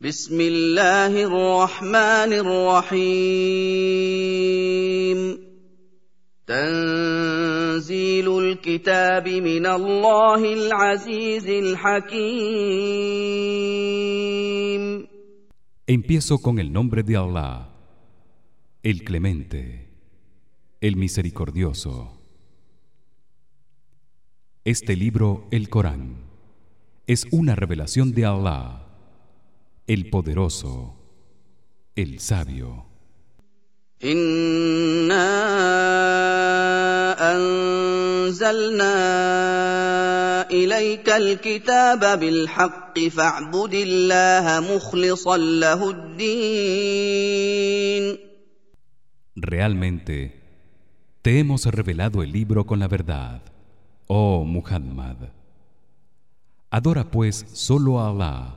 بسم الله الرحمن الرحيم تنزيل الكتاب من الله العزيز الحكيم Empiezo con el nombre de Allah, el Clemente, el Misericordioso. Este libro, el Corán, es una revelación de Allah, el Poderoso, el Sabio. إنا أنزلنا إليك الكتاب بالحق فاعبد الله مخلصا له الدين Realmente te hemos revelado el libro con la verdad, oh Muhammad. Adora pues solo a Allah,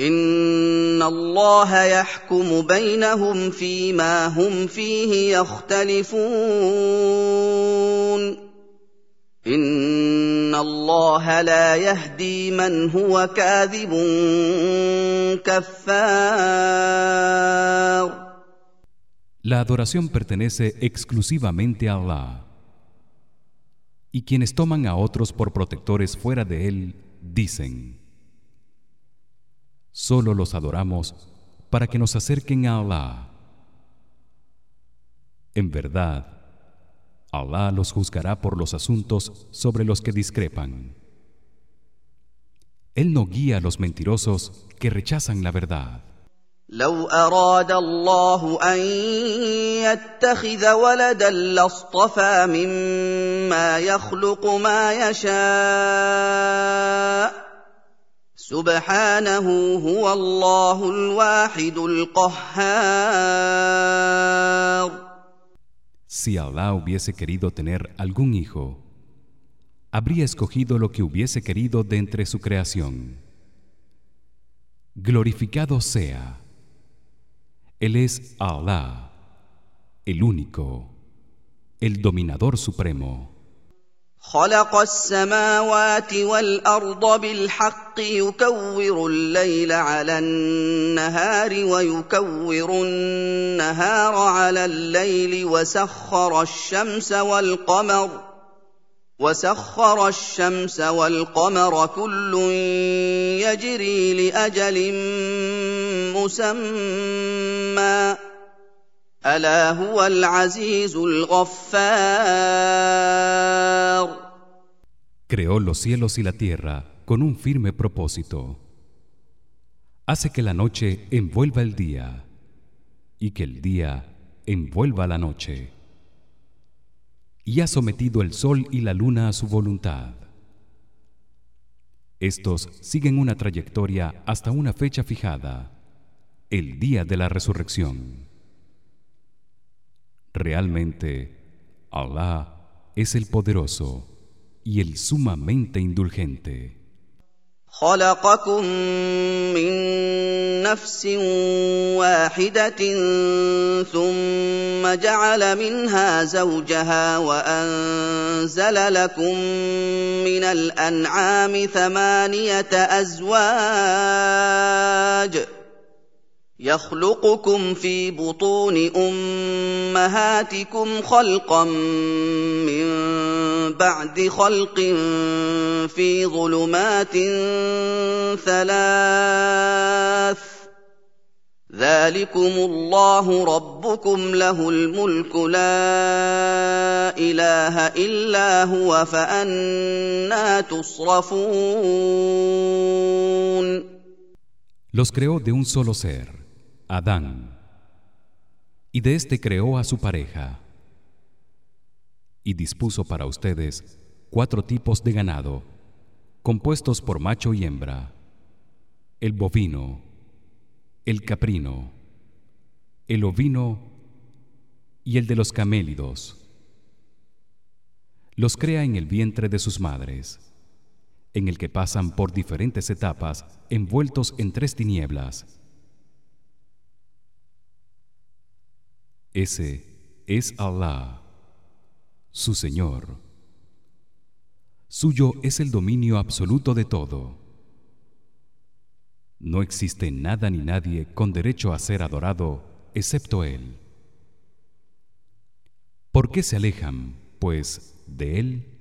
ان الله يحكم بينهم فيما هم فيه يختلفون ان الله لا يهدي من هو كاذب كفار La adoración pertenece exclusivamente a Allah. Y quienes toman a otros por protectores fuera de él dicen: Solo los adoramos para que nos acerquen a Allah. En verdad, Allah los juzgará por los asuntos sobre los que discrepan. Él no guía a los mentirosos que rechazan la verdad. لو اراد الله ان يتخذ ولدا لاصطفى مما يخلق ما يشاء سبحانه هو الله الواحد القهار Si Allah hubiese querido tener algún hijo, habría escogido lo que hubiese querido de entre su creación. Glorificado sea. Él es Allah, el único, el dominador supremo. خلق السماوات والأرض بالحق يكور الليل على النهار ويكور النهار على الليل وسخر الشمس والقمر وسخر الشمس والقمر كل يجري لأجل مسمى. ألا هو العزيز الغفار. Creó los cielos y la tierra con un firme propósito. Hace que la noche envuelva el día y que el día envuelva la noche. Y ha sometido el sol y la luna a su voluntad. Estos siguen una trayectoria hasta una fecha fijada, el día de la resurrección. Realmente Allah es el poderoso y el sumamente indulgente. خلقكم من نفس واحده ثم جعل منها زوجها وانزل لكم من الانعام ثمانيه ازواج يخلقكم في بطون أمهاتكم خلقا من بعد خلق في ظلمات ثلاث ذلكم الله ربكم له الملك لا إله إلا هو فأنا تصرفون. Los creó de un solo ser, Adán. Y de éste creó a su pareja. Y dispuso para ustedes cuatro tipos de ganado, compuestos por macho y hembra: el bovino, el caprino el ovino y el de los camélidos los crea en el vientre de sus madres en el que pasan por diferentes etapas envueltos en tres tinieblas ese es Allah su Señor. Suyo es el dominio absoluto de todo. No existe nada ni nadie con derecho a ser adorado excepto él. ¿Por qué se alejan pues de él?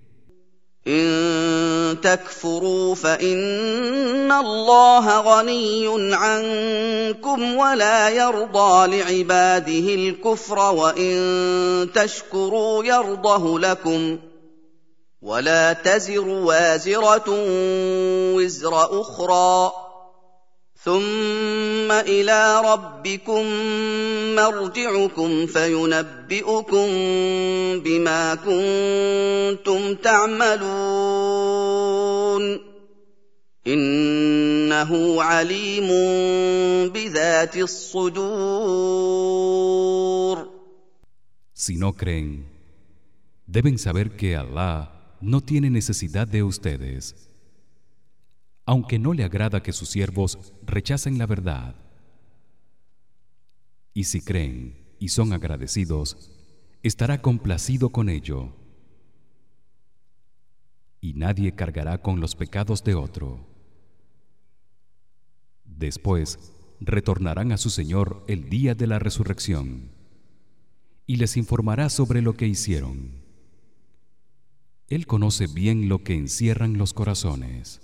إن تكفروا فإن الله غني عنكم ولا يرضى لعباده الكفر وإن تشكروا يرضه لكم ولا تزر وازرة وزر أخرى ثم إلى ربكم مرجعكم فينبئكم بما كنتم تعملون انه عليم بذات الصدور Si no creen, deben saber que Allah no tiene necesidad de ustedes. Aunque no le agrada que sus siervos rechacen la verdad. Y si creen y son agradecidos, estará complacido con ello. Y nadie cargará con los pecados de otro. Después retornarán a su Señor el día de la resurrección y les informará sobre lo que hicieron. Él conoce bien lo que encierran los corazones.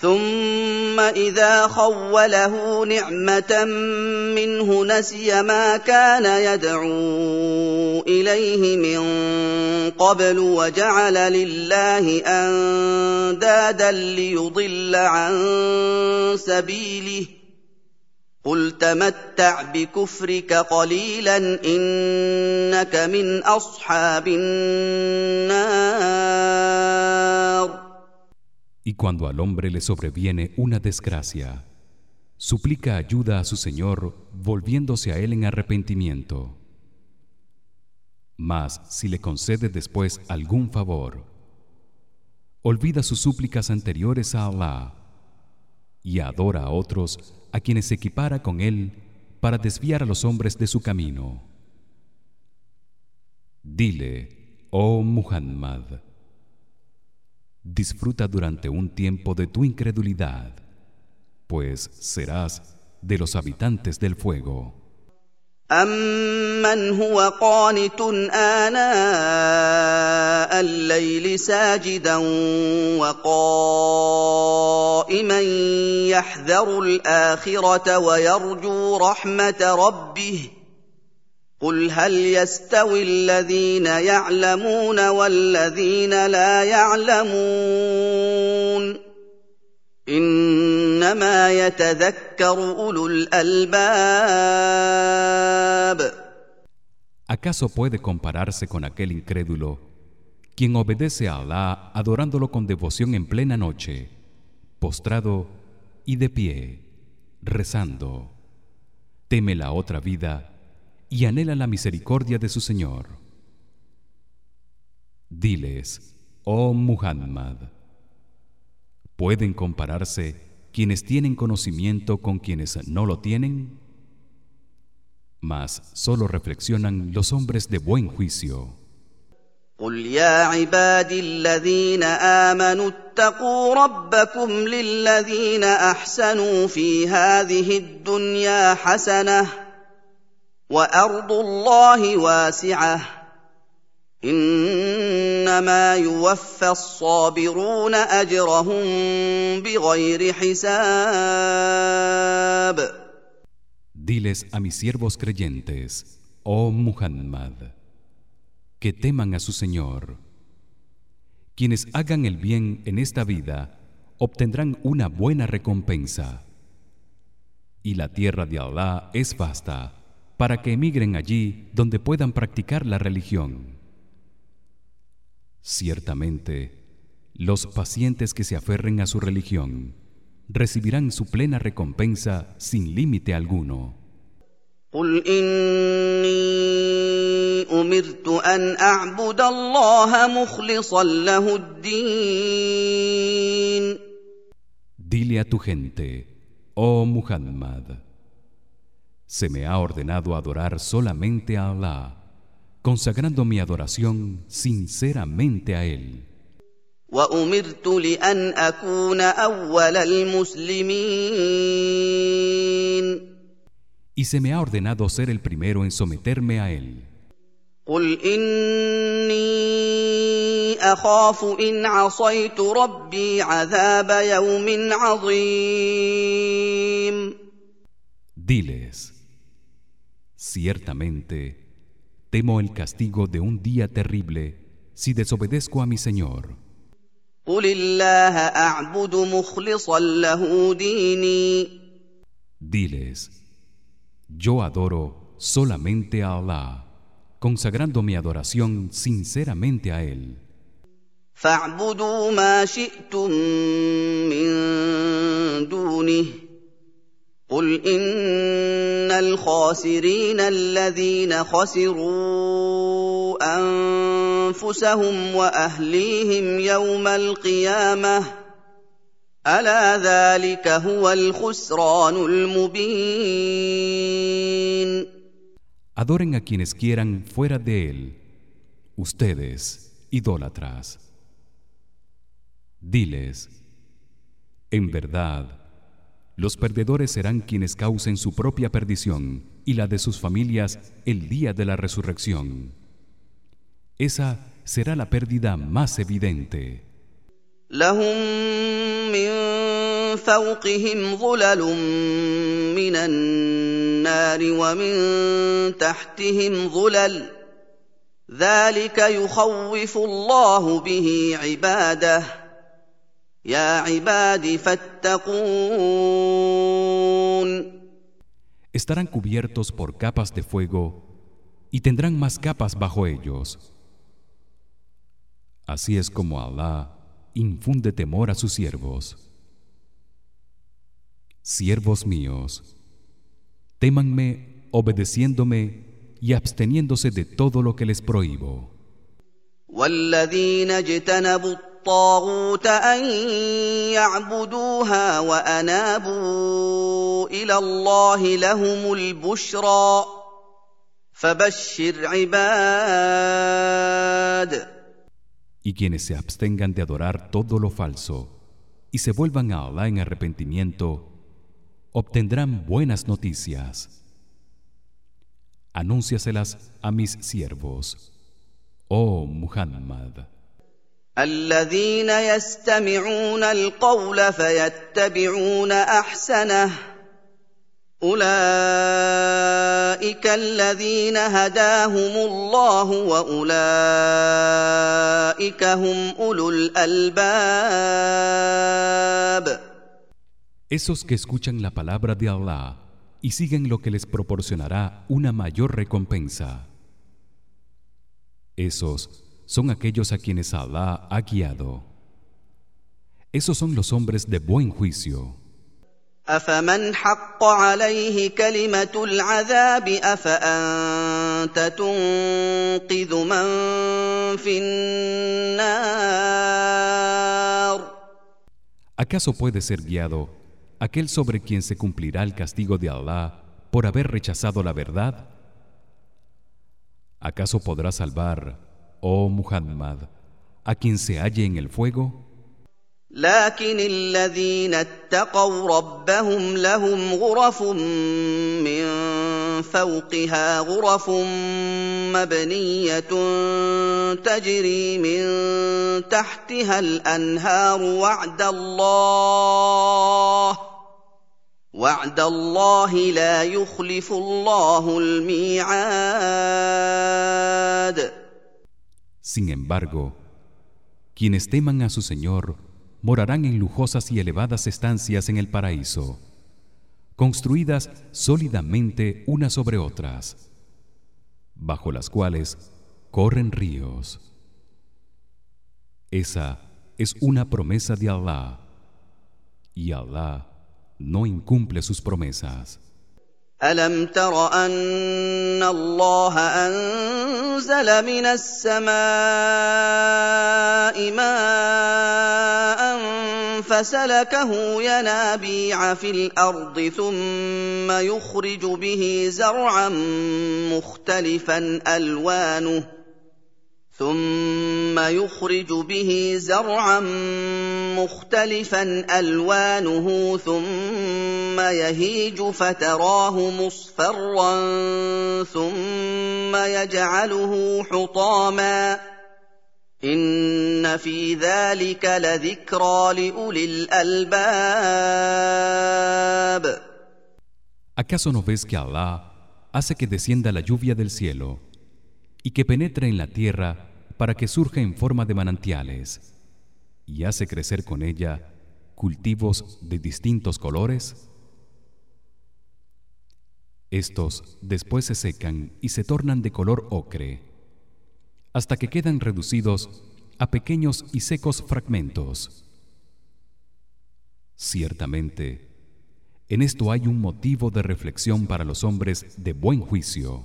ثم إذا خوله نعمة منه نسي ما كان يدعو إليه من قبل وجعل لله أندادا ليضل عن سبيله. قل تمتع بكفرك قليلا إنك من أصحاب النار. Y cuando al hombre le sobreviene una desgracia, suplica ayuda a su Señor volviéndose a él en arrepentimiento. Mas si le concede después algún favor, olvida sus súplicas anteriores a Allah y adora a otros a quienes se equipara con él para desviar a los hombres de su camino. Dile, oh Muhammad, disfruta durante un tiempo de tu incredulidad pues serás de los habitantes del fuego أَمَّنْ هُوَ قَانِتٌ آنَاءَ اللَّيْلِ سَاجِدًا وَقَائِمًا يَحْذَرُ الْآخِرَةَ وَيَرْجُو رَحْمَةَ رَبِّهِ قل هل يستوي الذين يعلمون والذين لا يعلمون انما يتذكر اولو الالباب ¿Acaso puede compararse con aquel incrédulo quien obedece a Allah adorándolo con devoción en plena noche, postrado y de pie, rezando? Teme la otra vida y anhela la misericordia de su Señor. Diles, oh Muhammad, ¿pueden compararse quienes tienen conocimiento con quienes no lo tienen? Mas solo reflexionan los hombres de buen juicio. قل يا عبادي الذين امنوا اتقوا ربكم للذين احسنوا في هذه الدنيا حسنه وارض الله واسعه انما يوفى الصابرون اجرهم بغير حساب Diles a mis siervos creyentes, oh Muhammad, que teman a su Señor. Quienes hagan el bien en esta vida obtendrán una buena recompensa. Y la tierra de Allah es vasta para que emigren allí donde puedan practicar la religión. Ciertamente, los pacientes que se aferren a su religión recibirán su plena recompensa sin límite alguno. Dile a tu gente, oh Muhammad, se me ha ordenado adorar solamente a Allah, consagrando mi adoración sinceramente a él. Y se me ha ordenado ser el primero en someterme a él. Diles Ciertamente temo el castigo de un día terrible si desobedezco a mi Señor. Diles Yo adoro solamente a Allah consagrando mi adoración sinceramente a él. فاعبدوا ما شئتم من دونه قل ان الخاسرين الذين خسروا انفسهم واهليهم يوم القيامه الا ذلك هو الخسران المبين Adoren a quienes quieran fuera de él, ustedes, idólatras. Diles: En verdad, los perdedores serán quienes causen su propia perdición y la de sus familias el día de la resurrección. Esa será la pérdida más evidente. يا عباد فاتقون Estarán cubiertos por capas de fuego y tendrán más capas bajo ellos. Así es como Allah infunde temor a sus siervos. Siervos míos, témanme obedeciéndome y absteniéndose de todo lo que les prohíbo. والذين اجتنبوا الطاغوت أن يعبدوها وأنابوا إلى الله لهم البشرى فبشر عباد Y quienes se abstengan de adorar todo lo falso y se vuelvan a Allah en arrepentimiento obtendrán buenas noticias. Anúnciaselas a mis siervos, oh Muhammad. الذين يستمعون القول فيتبعون احسنه اولئك الذين هداهم الله واولئك هم اولو الالباب esos que escuchan la palabra de Allah y siguen lo que les proporcionará una mayor recompensa esos son aquellos a quienes Allah ha guiado. Esos son los hombres de buen juicio. ¿Acaso puede ser guiado aquel sobre quien se cumplirá el castigo de Allah por haber rechazado la verdad ¿Acaso podrá salvar oh Muhammad a quien se halle en el fuego? لكن الذين اتقوا ربهم لهم غرف من فوقها غرف مبنية تجري من تحتها الأنهار وعد الله وعد الله لا يخلف الله الميعاد Sin embargo, quienes teman a su Señor morarán en lujosas y elevadas estancias en el paraíso construidas sólidamente unas sobre otras bajo las cuales corren ríos. Esa es una promesa de Allah y Allah no incumple sus promesas ألم تر أن الله أنزل من السماء ماء فسلكه ينابيع في الأرض ثم يخرج به زرعا مختلفا ألوانه ثم يخرج به زرعا مختلفا الوانه ثم يهيج فتراه مصفرا ثم يجعله حطاما ان في ذلك لذكرى لاولي الالباب ¿Acaso no ves que Allah hace que descienda la lluvia del cielo y que penetre en la tierra para que surja en forma de manantiales y hace crecer con ella cultivos de distintos colores estos después se secan y se tornan de color ocre hasta que quedan reducidos a pequeños y secos fragmentos. Ciertamente en esto hay un motivo de reflexión para los hombres de buen juicio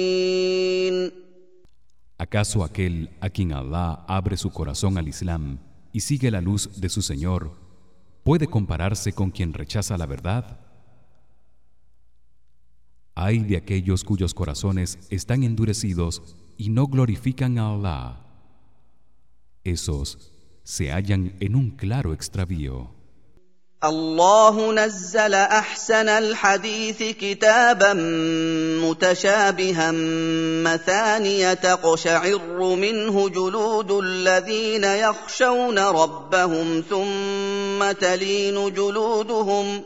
¿Acaso aquel a quien Allah abre su corazón al Islam y sigue la luz de su Señor puede compararse con quien rechaza la verdad? Hay de aquellos cuyos corazones están endurecidos y no glorifican a Allah. Esos se hallan en un claro extravío. الله نزل أحسن الحديث كتابا متشابها مثانية تقشعر منه جلود الذين يخشون ربهم ثم تلين جلودهم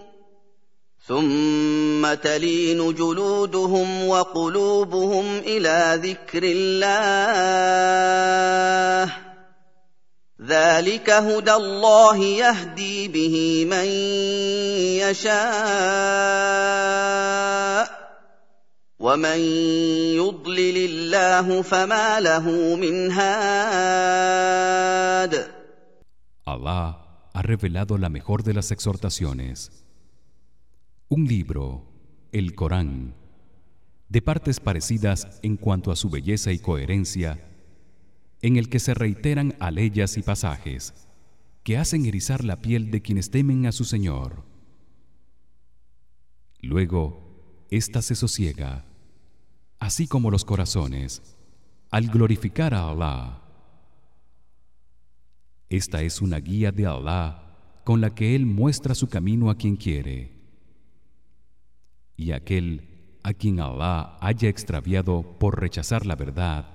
ثم تلين جلودهم وقلوبهم إلى ذكر الله ذلك هدى الله يهدي به من يشاء ومن يضلل الله فما له من هاد Allah ha revelado la mejor de las exhortaciones. Un libro, el Corán, de partes parecidas en cuanto a su belleza y coherencia en el que se reiteran aleyas y pasajes que hacen erizar la piel de quienes temen a su Señor. Luego, ésta se sosiega, así como los corazones, al glorificar a Allah. Esta es una guía de Allah con la que él muestra su camino a quien quiere. Y aquel a quien Allah haya extraviado por rechazar la verdad,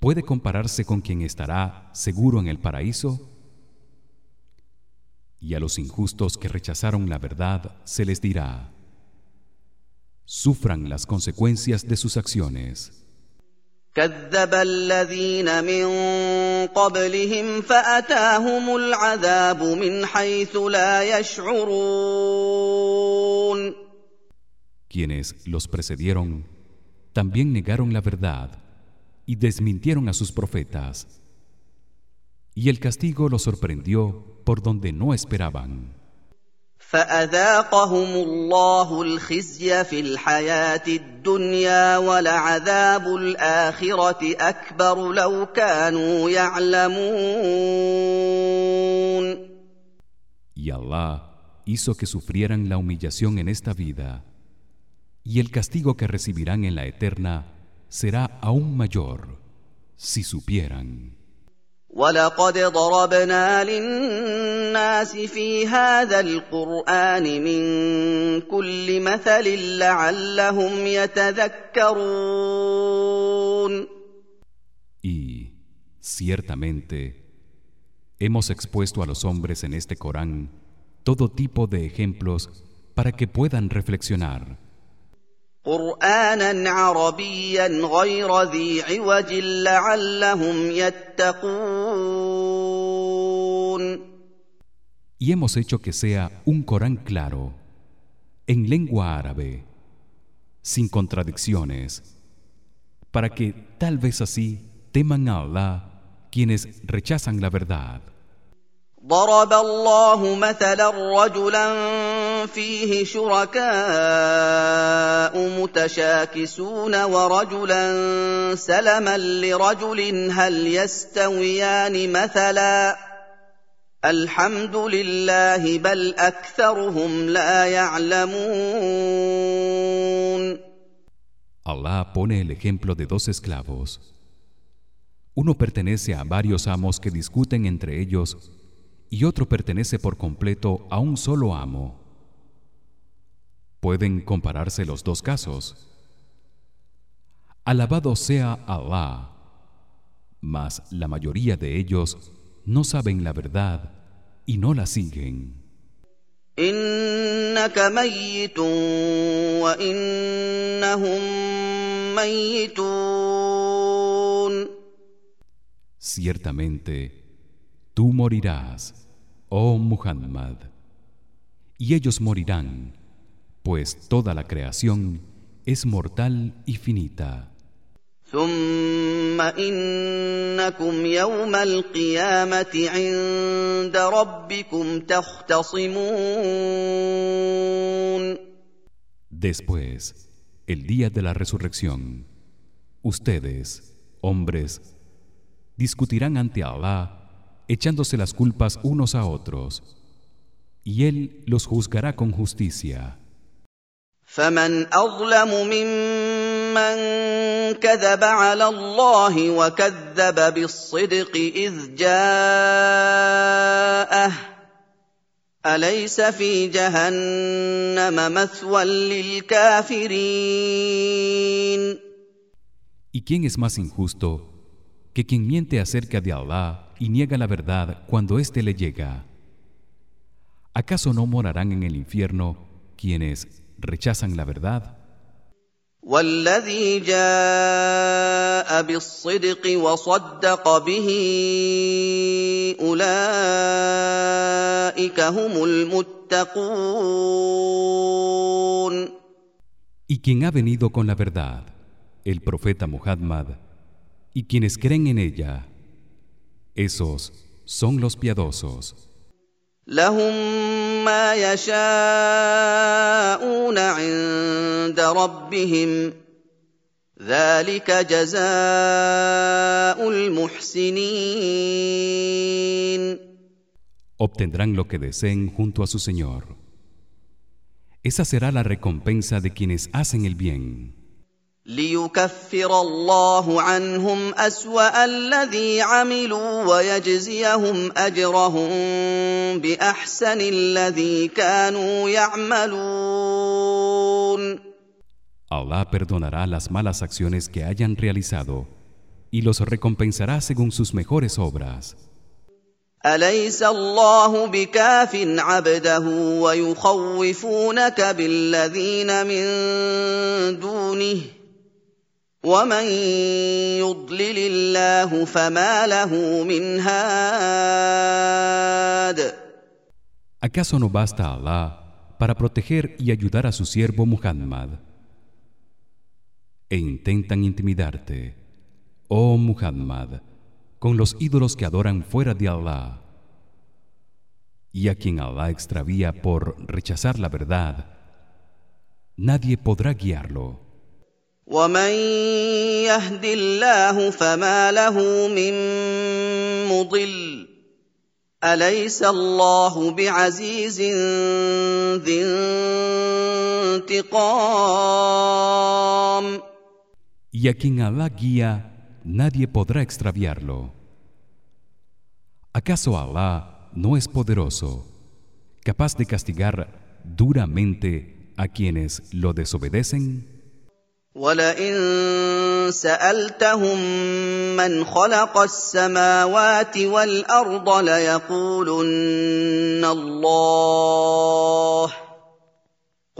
puede compararse con quien estará seguro en el paraíso y a los injustos que rechazaron la verdad se les dirá sufran las consecuencias de sus acciones كذب الذين من قبلهم فاتاهم العذاب من حيث لا يشعرون quienes los precedieron también negaron la verdad y desmintieron a sus profetas y el castigo los sorprendió por donde no esperaban فاذاقهم الله الخزي في الحياه الدنيا ولعذاب الاخره اكبر لو كانوا يعلمون Y Allah hizo que sufrieran la humillación en esta vida y el castigo que recibirán en la eterna será aún mayor si supieran ولقد ضربنا للناس في هذا القران من كل مثل لعلهم يتذكرون Y ciertamente hemos expuesto a los hombres en este Corán todo tipo de ejemplos para que puedan reflexionar. قرانا عربيا غير ذي عوج لعلهم يتقون Y hemos hecho que sea un Corán claro, en lengua árabe, sin contradicciones, para que tal vez así teman a Allah quienes rechazan la verdad. ضرب الله مثلا رجلا فيه شركاء متشاكسون ورجلا سلما لرجل هل يستويان مثلا الحمد لله بل أكثرهم لا يعلمون Allah pone el ejemplo de dos esclavos. Uno pertenece a varios amos que discuten entre ellos y otro pertenece por completo a un solo amo. Pueden compararse los dos casos. Alabado sea Allah. Mas la mayoría de ellos no saben la verdad y no la siguen. Ciertamente tú morirás, oh Muhammad, y ellos morirán, pues toda la creación es mortal y finita. ثم انكم يوم القيامه عند ربكم تختصمون Después, el día de la resurrección, ustedes, hombres, discutirán ante Allah, echándose las culpas unos a otros, y él los juzgará con justicia. فمن اظلم ممن كذب على الله وكذب بالصدق اذ جاءه اليس في جهنم مثوى للكافرين ¿Y quién es más injusto que quien miente acerca de Allah y niega la verdad cuando éste le llega? ¿Acaso no morarán en el infierno quienes rechazan la verdad? والذي جاء بالصدق وصدق به اولئك هم المتقون Y quien ha venido con la verdad, el profeta Muhammad, y quienes creen en ella, esos son los piadosos. لهم ما يشاءون عند ربهم ذلك جزاء المحسنين Obtendrán lo que deseen junto a su Señor. Esa será la recompensa de quienes hacen el bien. ليكفر الله عنهم أسوأ الذي عملوا ويجزيهم أجرهم بأحسن الذي كانوا يعملون Allah perdonará las malas acciones que hayan realizado y los recompensará según sus mejores obras. أليس الله بكاف عبده ويخوفونك بالذين من دونه ومن يضلل الله فما له من هاد ¿Acaso no basta Allah para proteger y ayudar a su siervo Muhammad? E intentan intimidarte, oh Muhammad, con los ídolos que adoran fuera de Allah. y a quien Allah extravía por rechazar la verdad nadie podrá guiarlo ومن يهد الله فما له من مضل اليس الله بعزيز ذي انتقام y a quien Allah guía nadie podrá extraviarlo ¿Acaso Allah no es poderoso, capaz de castigar duramente a quienes lo desobedecen? ولئن سالتهم من خلق السماوات والارض ليقولن الله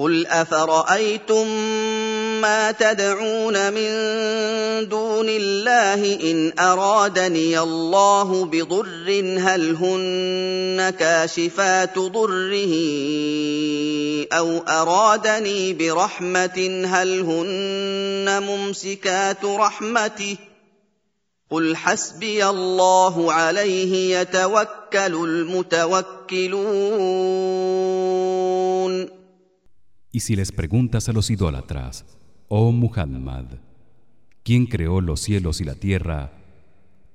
قل افرايتم ما تدعون من دون الله ان ارادني الله بضر هل هن كاشفات ضره أو ارادني برحمه هل هن ممسكات رحمته قل حسبي الله عليه يتوكل المتوكلون Y si les preguntas a los idólatras Oh Muhammad, ¿quién creó los cielos y la tierra?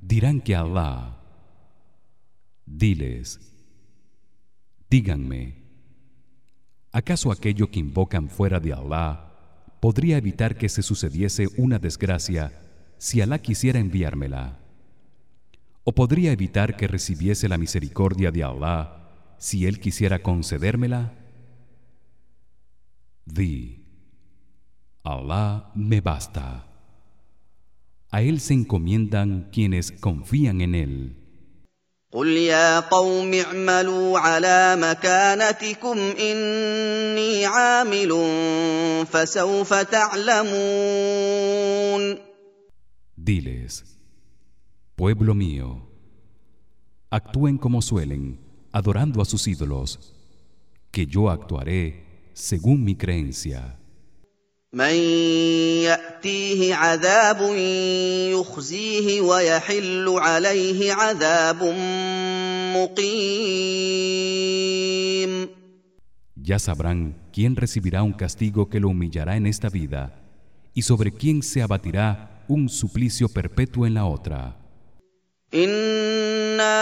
Dirán que Allah. Diles: Díganme, ¿acaso aquello que invocan fuera de Allah podría evitar que se sucediese una desgracia si Allah quisiera enviármela? ¿O podría evitar que recibiese la misericordia de Allah si él quisiera concedérmela? Di Allah me basta. A él se encomiendan quienes confían en él. قل يا قوم اعملوا على مكانتكم إني عامل فسوف تعلمون Diles, pueblo mío, actúen como suelen, adorando a sus ídolos, que yo actuaré según mi creencia. من ياتيه عذاب يخزيه ويحل عليه عذاب مقيم Ya sabrán quién recibirá un castigo que lo humillará en esta vida y sobre quién se abatirá un suplicio perpetuo en la otra. انا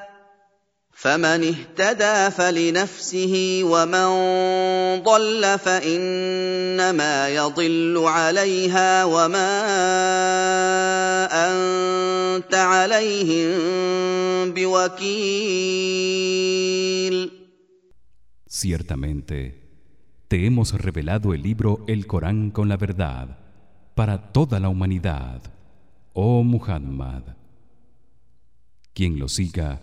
فمن اهتدى فلنفسه ومن ضل فانما يضل عليها وما انت عليهم بوكيل Ciertamente te hemos revelado el libro el Corán con la verdad para toda la humanidad, oh Muhammad. Quien lo siga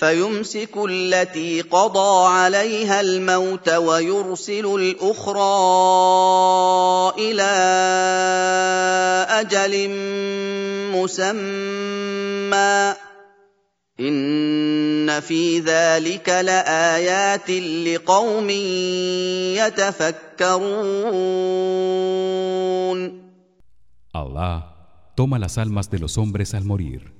فيمسك التي قضى عليها الموت ويرسل الأخرى إلى أجل مسمى. إن في ذلك لآيات لقوم يتفكرون. Allah toma las almas de los hombres al morir.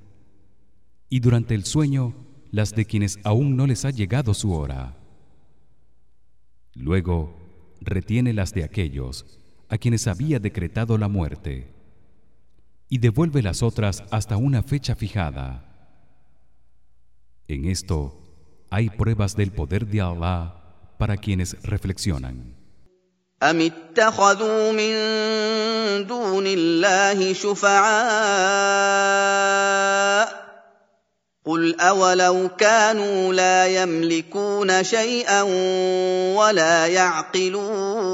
Y durante el sueño las de quienes aún no les ha llegado su hora. Luego retiene las de aquellos a quienes había decretado la muerte y devuelve las otras hasta una fecha fijada. En esto hay pruebas del poder de Allah para quienes reflexionan. أم اتخذوا من دون الله شفعاء قل اولو كانوا لا يملكون شيئا ولا يعقلون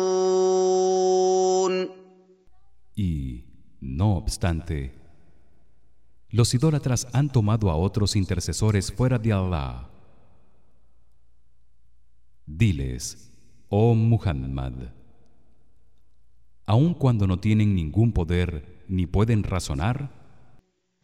Y, no obstante, los idólatras han tomado a otros intercesores fuera de Allah. Diles, oh Muhammad, aun cuando no tienen ningún poder ni pueden razonar,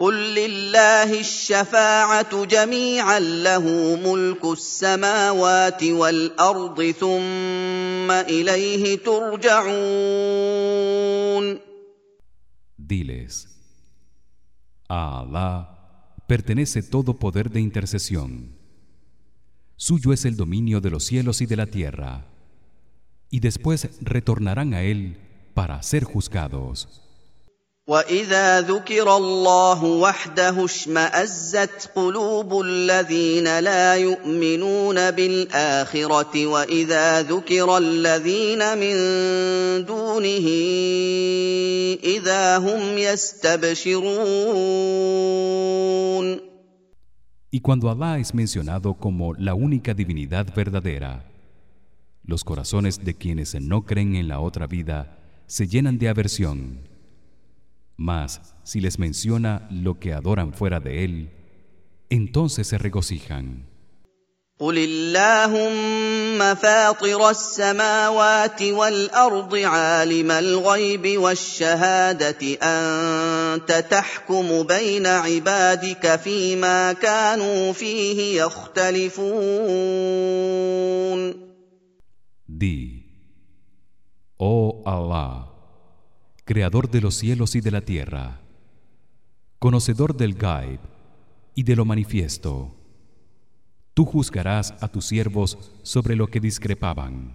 قل لله الشفاعه جميعا له ملك السماوات والارض ثم اليه ترجعون diles, a Allah pertenece todo poder de intercesión. Suyo es el dominio de los cielos y de la tierra, y después retornarán a él para ser juzgados. واذا ذكر الله وحده اشمازت قلوب الذين لا يؤمنون بالاخره واذا ذكر الذين من دونه اذا هم يستبشرون Y cuando Allah es mencionado como la única divinidad verdadera, los corazones de quienes no creen en la otra vida se llenan de aversión. Mas si les menciona lo que adoran fuera de él, entonces se regocijan. قل اللهم فاطر السماوات والارض عالم الغيب والشهاده انت تحكم بين عبادك فيما كانوا فيه يختلفون Di, oh Allah, creador de los cielos y de la tierra, conocedor del gaib y de lo manifiesto. Tú juzgarás a tus siervos sobre lo que discrepaban.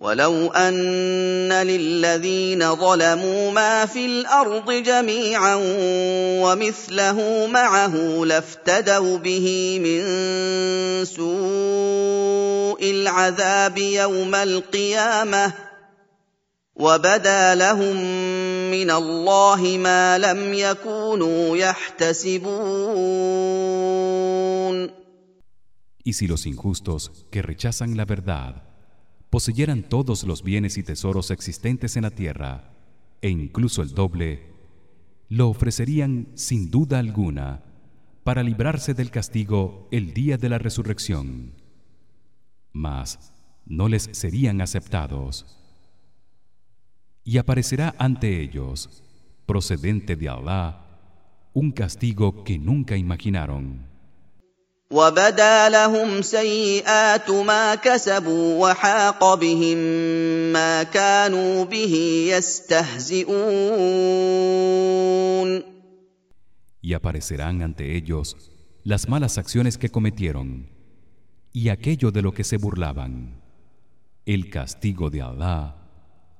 ولو ان للذين ظلموا ما في الارض جميعا ومثله معه لافتدوا به من سوء العذاب يوم القيامه وبدا لهم من الله ما لم يكونوا يحتسبون Y si los injustos que rechazan la verdad poseyeran todos los bienes y tesoros existentes en la tierra e incluso el doble lo ofrecerían sin duda alguna para librarse del castigo el día de la resurrección mas no les serían aceptados y aparecerá ante ellos procedente de Allah un castigo que nunca imaginaron وبدا لهم سيئات ما كسبوا وحاق بهم ما كانوا به يستهزئون y aparecerán ante ellos las malas acciones que cometieron y aquello de lo que se burlaban el castigo de Allah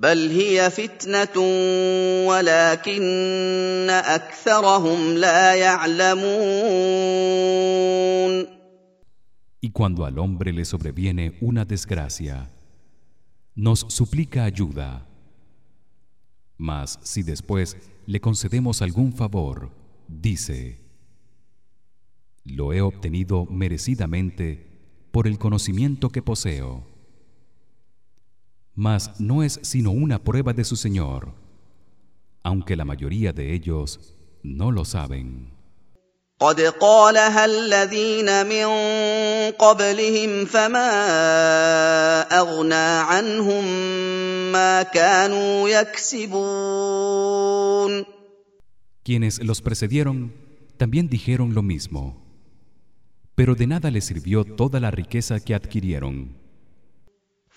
بل هي فتنه ولكن اكثرهم لا يعلمون Y cuando al hombre le sobreviene una desgracia, nos suplica ayuda. Mas si después le concedemos algún favor, dice: Lo he obtenido merecidamente por el conocimiento que poseo. Mas no es sino una prueba de su Señor, aunque la mayoría de ellos no lo saben. قد قالها الذين من قبلهم فما اغنى عنهم ما كانوا يكسبون Quienes los precedieron también dijeron lo mismo pero de nada les sirvió toda la riqueza que adquirieron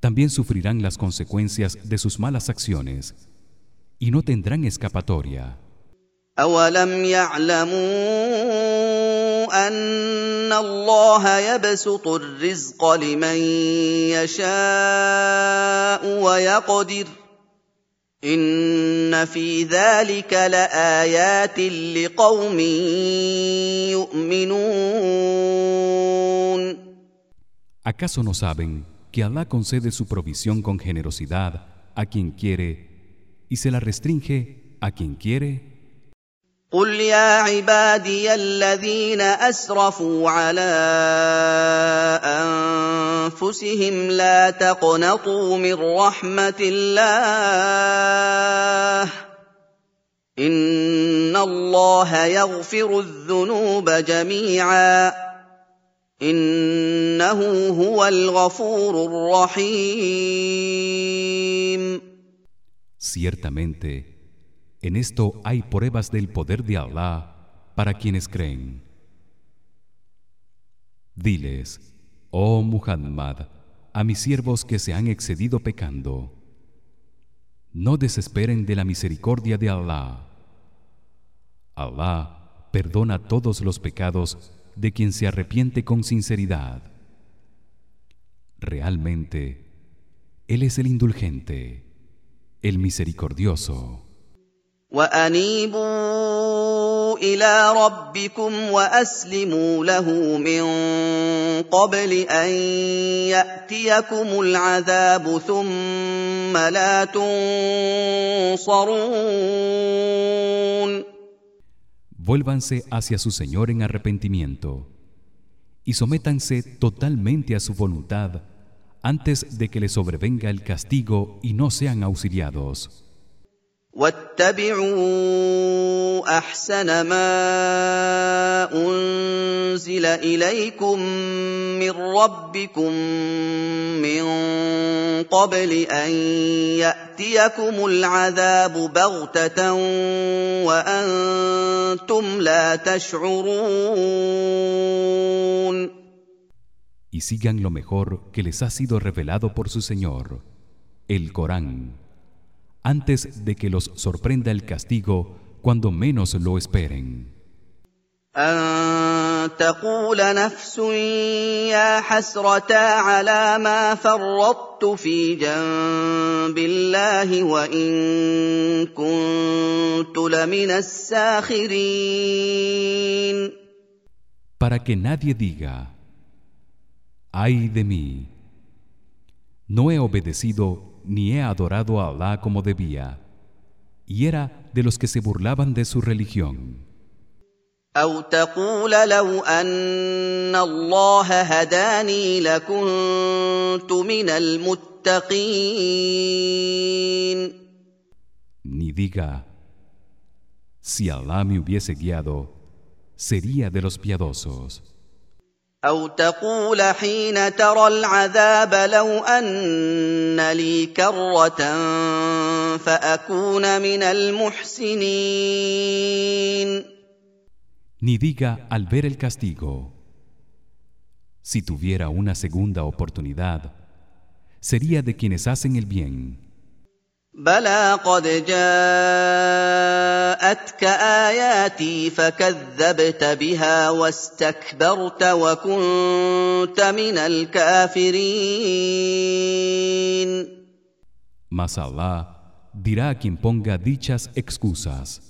también sufrirán las consecuencias de sus malas acciones y no tendrán escapatoria. أولم يعلموا أن الله يبسط الرزق لمن يشاء ويقدر إن في ذلك لآيات لقوم يؤمنون ¿Acaso no saben que Allah concede su provisión con generosidad a quien quiere y se la restringe a quien quiere قل يا عبادي الذين اسرفوا على انفسهم لا تقنطوا من رحمه الله ان الله يغفر الذنوب جميعا انه هو الغفور الرحيم Ciertamente, en esto hay pruebas del poder de Allah para quienes creen. Diles, oh Muhammad, a mis siervos que se han excedido pecando, no desesperen de la misericordia de Allah. Allah perdona todos los pecados de quien se arrepiente con sinceridad. Realmente, Él es el indulgente el misericordioso. وانيبوا الى ربكم واسلموا له من قبل ان ياتيكم العذاب ثم لا تنصرون Vuélvanse hacia su Señor en arrepentimiento y sométanse totalmente a su voluntad antes de que le sobrevenga el castigo y no sean auxiliados. واتبعوا احسن ما انزل اليكم من ربكم من قبل ان ياتيكم العذاب بغته وانتم لا تشعرون y sigan lo mejor que les ha sido revelado por su Señor, el Corán, antes de que los sorprenda el castigo cuando menos lo esperen. Para que nadie diga ay de mí no he obedecido ni he adorado a Allah como debía y era de los que se burlaban de su religión أو تقول لو أن الله هداني لكنت من المتقين. Ni diga si Allah me hubiese guiado sería de los piadosos. أو تقول حين ترى العذاب لو أن لي كرة فأكون من المحسنين. ni diga al ver el castigo si tuviera una segunda oportunidad sería de quienes hacen el bien بلى قد جاءتك اياتي فكذبت بها واستكبرت وكنت من الكافرين Mas Allah dirá a quien ponga dichas excusas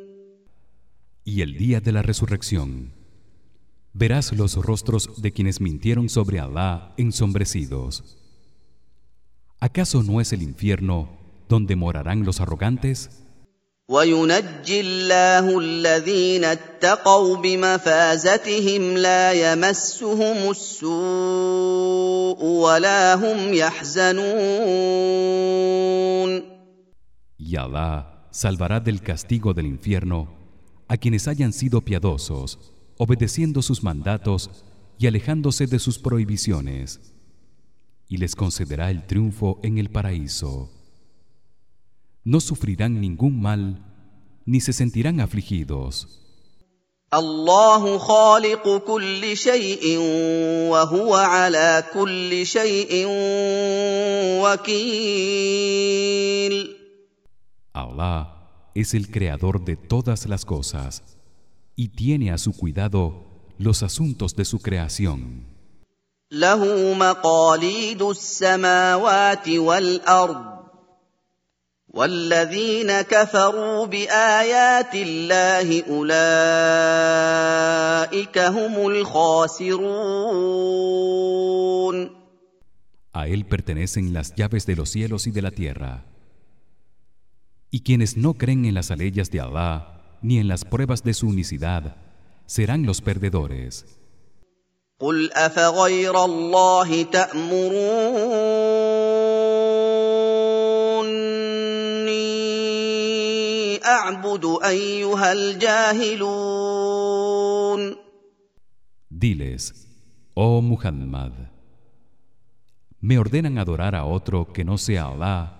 Y el día de la resurrección verás los rostros de quienes mintieron sobre Alá ensombrecidos. ¿Acaso no es el infierno donde morarán los arrogantes? وينجي الله الذين اتقوا بمفازتهم لا يمسهم السوء ولا هم يحزنون Y Alá salvará del castigo del infierno a quienes hayan sido piadosos, obedeciendo sus mandatos y alejándose de sus prohibiciones, y les concederá el triunfo en el paraíso no sufrirán ningún mal ni se sentirán afligidos. الله خالق كل شيء وهو على كل شيء وكيل Allah es el creador de todas las cosas y tiene a su cuidado los asuntos de su creación. له مقاليد السماوات والارض والذين كفروا بايات الله اولئك هم الخاسرون A él pertenecen las llaves de los cielos y de la tierra. Y quienes no creen en las leyes de Allah ni en las pruebas de su unicidad serán los perdedores. قل افغير الله تامروني اعبد ايها الجاهلون Diles, oh Muhammad, ¿me ordenan adorar a otro que no sea Allah,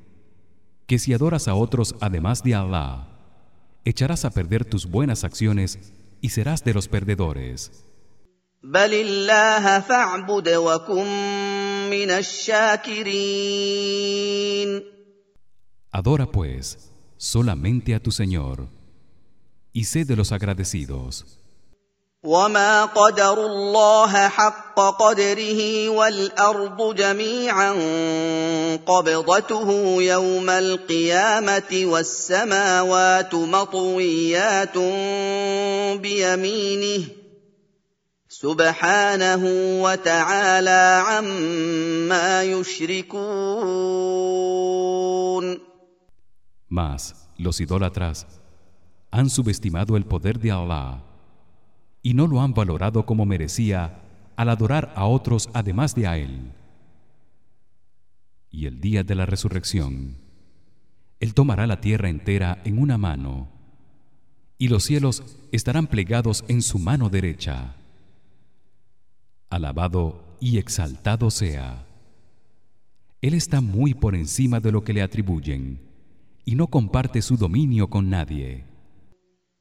que si adoras a otros además de Allah, echarás a perder tus buenas acciones y serás de los perdedores. Adora pues solamente a tu Señor y sé de los agradecidos. وما قدروا الله حق قدره والارض جميعا قبضته يوم القيامه والسماوات مطويات بيمينه سبحانه وتعالى عما يشركون Mas los idólatras han subestimado el poder de Allah y no lo han valorado como merecía al adorar a otros además de a él. Y el día de la resurrección él tomará la tierra entera en una mano y los cielos estarán plegados en su mano derecha. Alabado y exaltado sea. Él está muy por encima de lo que le atribuyen y no comparte su dominio con nadie.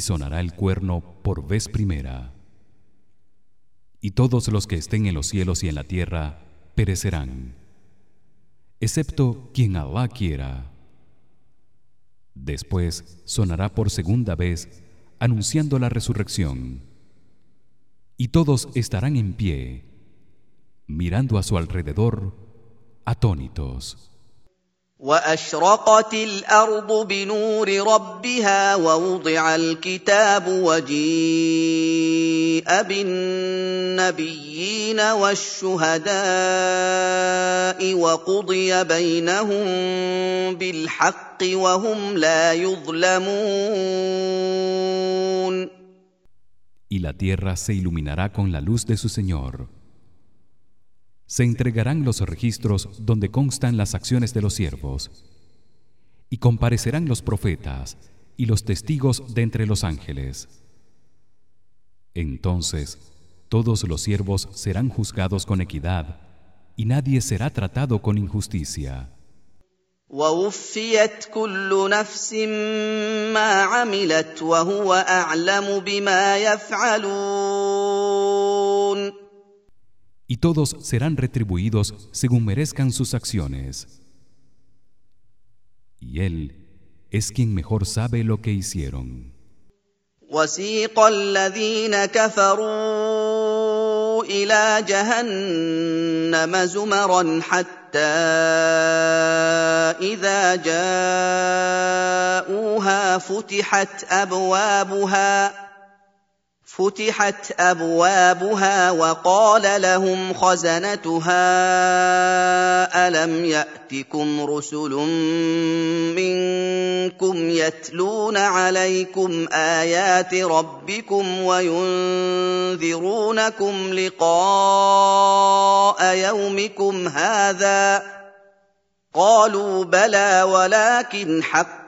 Sonará el cuerno por vez primera. Y todos los que estén en los cielos y en la tierra perecerán, excepto quien Allah quiera. Después sonará por segunda vez anunciando la resurrección. Y todos estarán en pie, mirando a su alrededor, atónitos. وأشرقت الأرض بنور ربها ووضع الكتاب وجيء بالنبيين والشهداء وقضي بينهم بالحق وهم لا يظلمون Y la tierra se iluminará con la luz de su Señor. Se entregarán los registros donde constan las acciones de los siervos. Y comparecerán los profetas y los testigos de entre los ángeles. Entonces todos los siervos serán juzgados con equidad y nadie será tratado con injusticia y todos serán retribuidos según merezcan sus acciones y él es quien mejor sabe lo que hicieron وسيق الذين كفروا الى جهنم زمرا حتى اذا جاءوها فتحت ابوابها فتحت أبوابها وقال لهم خزنتها ألم يأتكم رسل منكم يتلون عليكم آيات ربكم وينذرونكم لقاء يومكم هذا قالوا بلى ولكن حق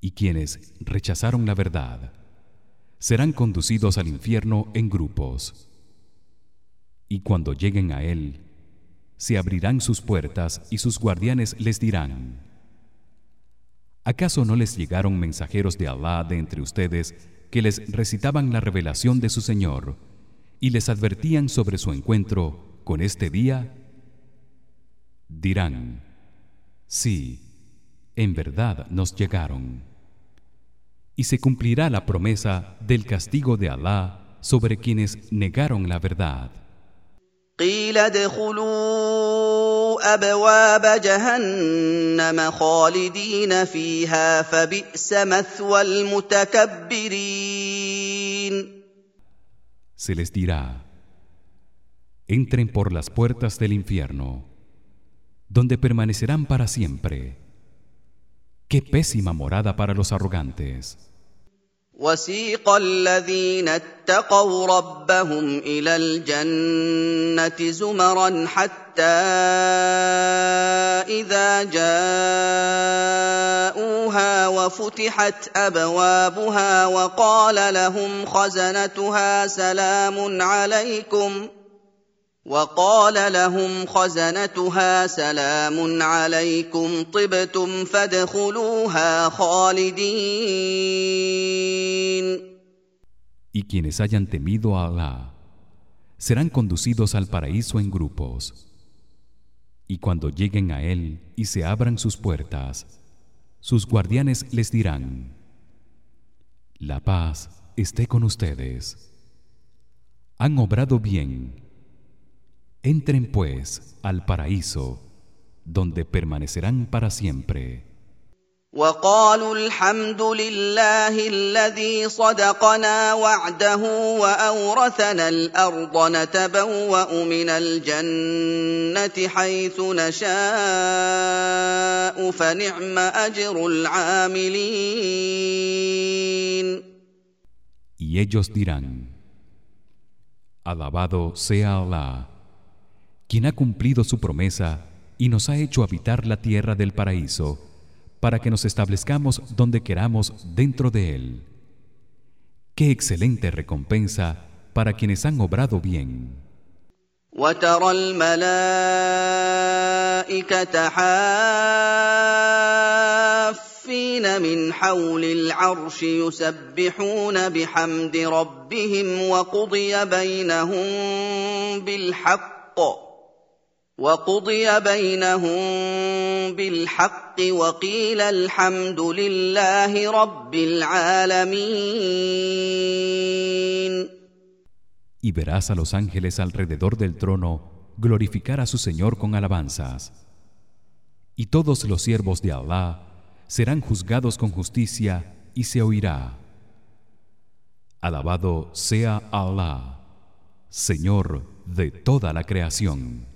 Y quienes rechazaron la verdad serán conducidos al infierno en grupos. Y cuando lleguen a él, se abrirán sus puertas y sus guardianes les dirán: ¿Acaso no les llegaron mensajeros de Allah de entre ustedes que les recitaban la revelación de su Señor Y les advertían sobre su encuentro con este día dirán sí en verdad nos llegaron. Y se cumplirá la promesa del castigo de Alá sobre quienes negaron la verdad se les dirá entren por las puertas del infierno donde permanecerán para siempre. Qué pésima morada para los arrogantes وسيق الذين اتقوا ربهم إلى الجنة زمرا حتى إذا جاءوها وفتحت أبوابها وقال لهم خزنتها سلام عليكم وقال لهم خزنتها سلام عليكم طبتم فادخلوها خالدين Y quienes hayan temido a Allah serán conducidos al paraíso en grupos. Y cuando lleguen a él y se abran sus puertas, sus guardianes les dirán: La paz esté con ustedes. Han obrado bien Entren pues al paraíso donde permanecerán para siempre. وقالوا الحمد لله الذي صدقنا وعده وأورثنا الأرض نتبوأ من الجنة حيث نشاء فنعم أجر العاملين Y ellos dirán Alabado sea Allah quien ha cumplido su promesa y nos ha hecho habitar la tierra del paraíso para que nos establezcamos donde queramos dentro de él. Qué excelente recompensa para quienes han obrado bien وقضي بينهم بالحق وقيل الحمد لله رب العالمين y verás a los ángeles alrededor del trono glorificar a su Señor con alabanzas y todos los siervos de Allah serán juzgados con justicia y se oirá Alabado sea Allah Señor de toda la creación